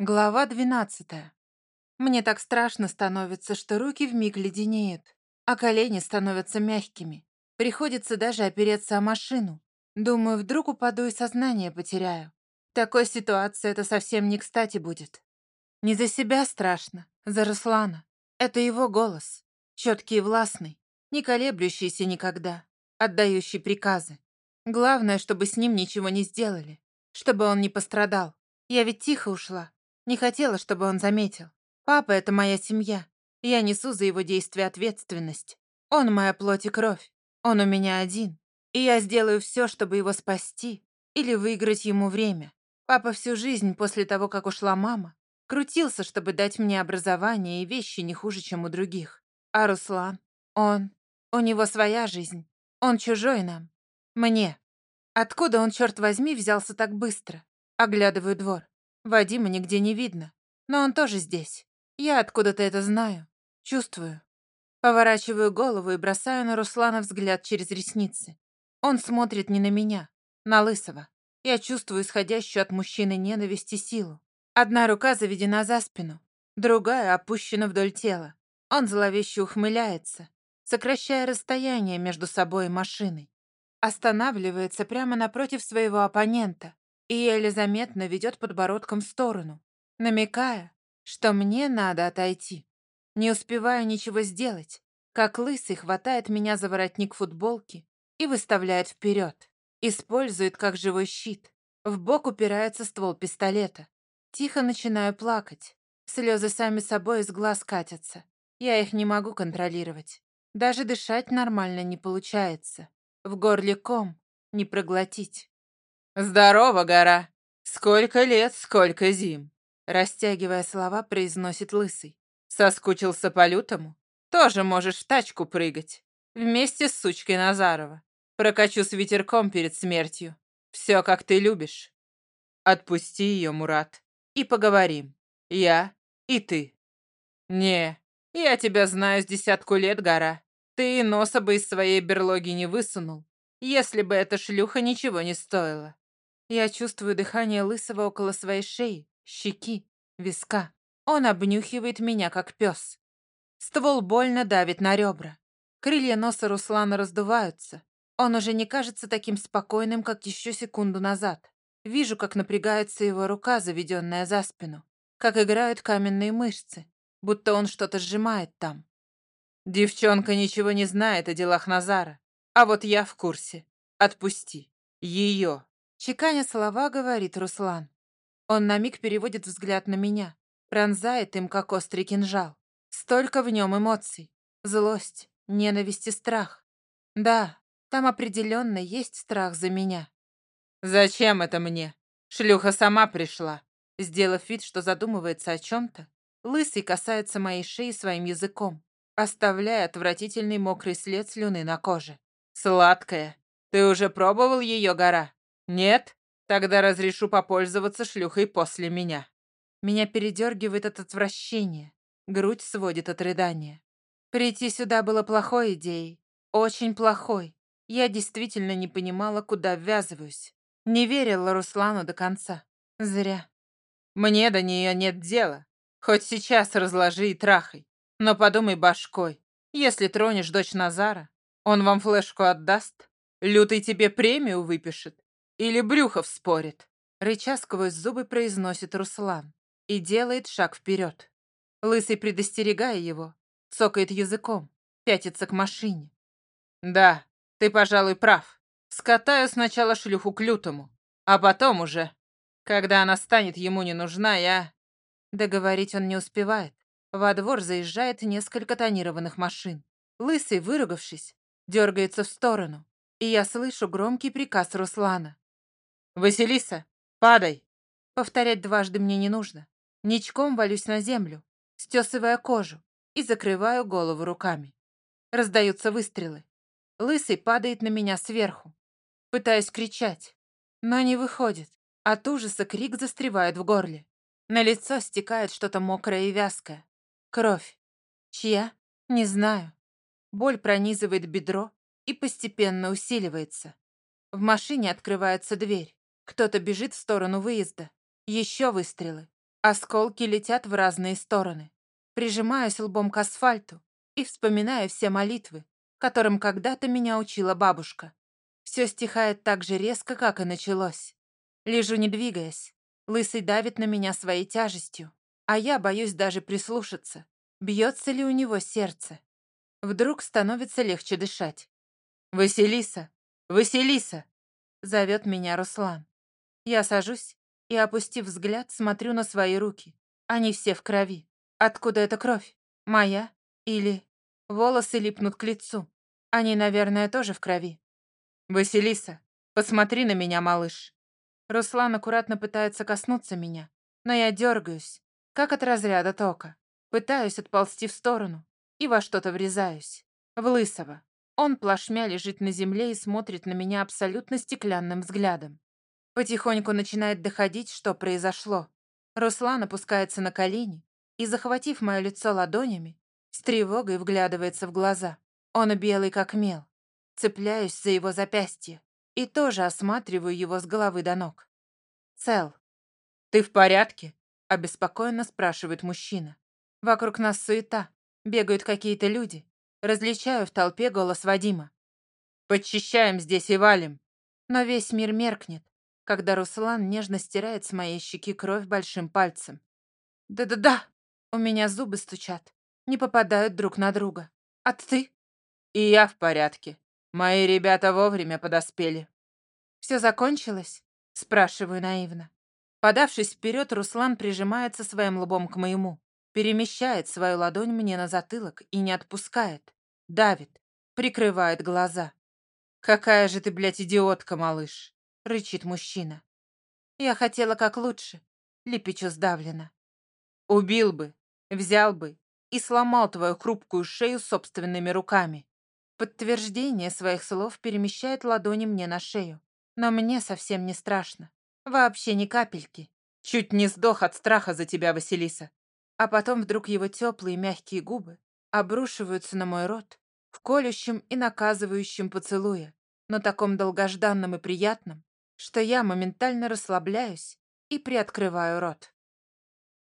Глава двенадцатая. Мне так страшно становится, что руки вмиг леденеют, а колени становятся мягкими. Приходится даже опереться о машину. Думаю, вдруг упаду и сознание потеряю. В такой ситуации это совсем не кстати будет. Не за себя страшно, за Руслана. Это его голос. Четкий и властный, не колеблющийся никогда, отдающий приказы. Главное, чтобы с ним ничего не сделали, чтобы он не пострадал. Я ведь тихо ушла, не хотела, чтобы он заметил. Папа — это моя семья. Я несу за его действия ответственность. Он моя плоть и кровь. Он у меня один. И я сделаю все, чтобы его спасти или выиграть ему время. Папа всю жизнь после того, как ушла мама, крутился, чтобы дать мне образование и вещи не хуже, чем у других. А Руслан, он... У него своя жизнь. Он чужой нам. Мне. Откуда он, черт возьми, взялся так быстро? Оглядываю двор. Вадима нигде не видно, но он тоже здесь. Я откуда-то это знаю, чувствую. Поворачиваю голову и бросаю на Руслана взгляд через ресницы. Он смотрит не на меня, на Лысого. Я чувствую исходящую от мужчины ненависть и силу. Одна рука заведена за спину, другая опущена вдоль тела. Он зловеще ухмыляется, сокращая расстояние между собой и машиной. Останавливается прямо напротив своего оппонента, и еле заметно ведет подбородком в сторону, намекая, что мне надо отойти. Не успеваю ничего сделать, как лысый хватает меня за воротник футболки и выставляет вперед. Использует как живой щит. В бок упирается ствол пистолета. Тихо начинаю плакать. Слезы сами собой из глаз катятся. Я их не могу контролировать. Даже дышать нормально не получается. В горле ком, не проглотить. «Здорово, гора! Сколько лет, сколько зим!» Растягивая слова, произносит Лысый. «Соскучился по-лютому? Тоже можешь в тачку прыгать. Вместе с сучкой Назарова. Прокачу с ветерком перед смертью. Все, как ты любишь. Отпусти ее, Мурат, и поговорим. Я и ты. Не, я тебя знаю с десятку лет, гора. Ты и носа бы из своей берлоги не высунул, если бы эта шлюха ничего не стоила. Я чувствую дыхание Лысого около своей шеи, щеки, виска. Он обнюхивает меня, как пес. Ствол больно давит на ребра. Крылья носа Руслана раздуваются. Он уже не кажется таким спокойным, как еще секунду назад. Вижу, как напрягается его рука, заведенная за спину. Как играют каменные мышцы, будто он что-то сжимает там. Девчонка ничего не знает о делах Назара. А вот я в курсе. Отпусти. Ее. Чеканя слова, говорит Руслан. Он на миг переводит взгляд на меня, пронзает им, как острый кинжал. Столько в нем эмоций. Злость, ненависть и страх. Да, там определенно есть страх за меня. «Зачем это мне? Шлюха сама пришла». Сделав вид, что задумывается о чем-то, Лысый касается моей шеи своим языком, оставляя отвратительный мокрый след слюны на коже. «Сладкая. Ты уже пробовал ее, гора?» «Нет? Тогда разрешу попользоваться шлюхой после меня». Меня передергивает от отвращения. Грудь сводит от рыдания. Прийти сюда было плохой идеей. Очень плохой. Я действительно не понимала, куда ввязываюсь. Не верила Руслану до конца. Зря. Мне до нее нет дела. Хоть сейчас разложи и трахай. Но подумай башкой. Если тронешь дочь Назара, он вам флешку отдаст? Лютый тебе премию выпишет? Или Брюхов спорит?» Рыча сквозь зубы произносит Руслан и делает шаг вперед. Лысый, предостерегая его, цокает языком, пятится к машине. «Да, ты, пожалуй, прав. Скатаю сначала шлюху к лютому, а потом уже, когда она станет ему не нужна, я...» Договорить он не успевает. Во двор заезжает несколько тонированных машин. Лысый, выругавшись, дергается в сторону, и я слышу громкий приказ Руслана. «Василиса, падай!» Повторять дважды мне не нужно. Ничком валюсь на землю, стесывая кожу, и закрываю голову руками. Раздаются выстрелы. Лысый падает на меня сверху. Пытаюсь кричать, но не выходит. От ужаса крик застревает в горле. На лицо стекает что-то мокрое и вязкое. Кровь. Чья? Не знаю. Боль пронизывает бедро и постепенно усиливается. В машине открывается дверь. Кто-то бежит в сторону выезда. Еще выстрелы. Осколки летят в разные стороны. Прижимаюсь лбом к асфальту и вспоминаю все молитвы, которым когда-то меня учила бабушка. Все стихает так же резко, как и началось. Лежу не двигаясь. Лысый давит на меня своей тяжестью, а я боюсь даже прислушаться, бьется ли у него сердце. Вдруг становится легче дышать. «Василиса! Василиса!» Зовет меня Руслан. Я сажусь и, опустив взгляд, смотрю на свои руки. Они все в крови. Откуда эта кровь? Моя? Или... Волосы липнут к лицу. Они, наверное, тоже в крови. «Василиса, посмотри на меня, малыш!» Руслан аккуратно пытается коснуться меня, но я дергаюсь, как от разряда тока. Пытаюсь отползти в сторону и во что-то врезаюсь. В Лысого. Он плашмя лежит на земле и смотрит на меня абсолютно стеклянным взглядом. Потихоньку начинает доходить, что произошло. Руслан опускается на колени и, захватив мое лицо ладонями, с тревогой вглядывается в глаза. Он белый как мел. Цепляюсь за его запястье и тоже осматриваю его с головы до ног. Цел. «Ты в порядке?» — обеспокоенно спрашивает мужчина. Вокруг нас суета, бегают какие-то люди. Различаю в толпе голос Вадима. «Подчищаем здесь и валим». Но весь мир меркнет, когда Руслан нежно стирает с моей щеки кровь большим пальцем. «Да-да-да!» У меня зубы стучат, не попадают друг на друга. «А ты?» «И я в порядке. Мои ребята вовремя подоспели». «Все закончилось?» Спрашиваю наивно. Подавшись вперед, Руслан прижимается своим лбом к моему, перемещает свою ладонь мне на затылок и не отпускает, давит, прикрывает глаза. «Какая же ты, блядь, идиотка, малыш!» — рычит мужчина. «Я хотела как лучше», — лепечу сдавленно. «Убил бы, взял бы и сломал твою хрупкую шею собственными руками». Подтверждение своих слов перемещает ладони мне на шею. Но мне совсем не страшно. Вообще ни капельки. Чуть не сдох от страха за тебя, Василиса. А потом вдруг его теплые мягкие губы обрушиваются на мой рот в колющем и наказывающем поцелуе, но таком долгожданном и приятном, что я моментально расслабляюсь и приоткрываю рот.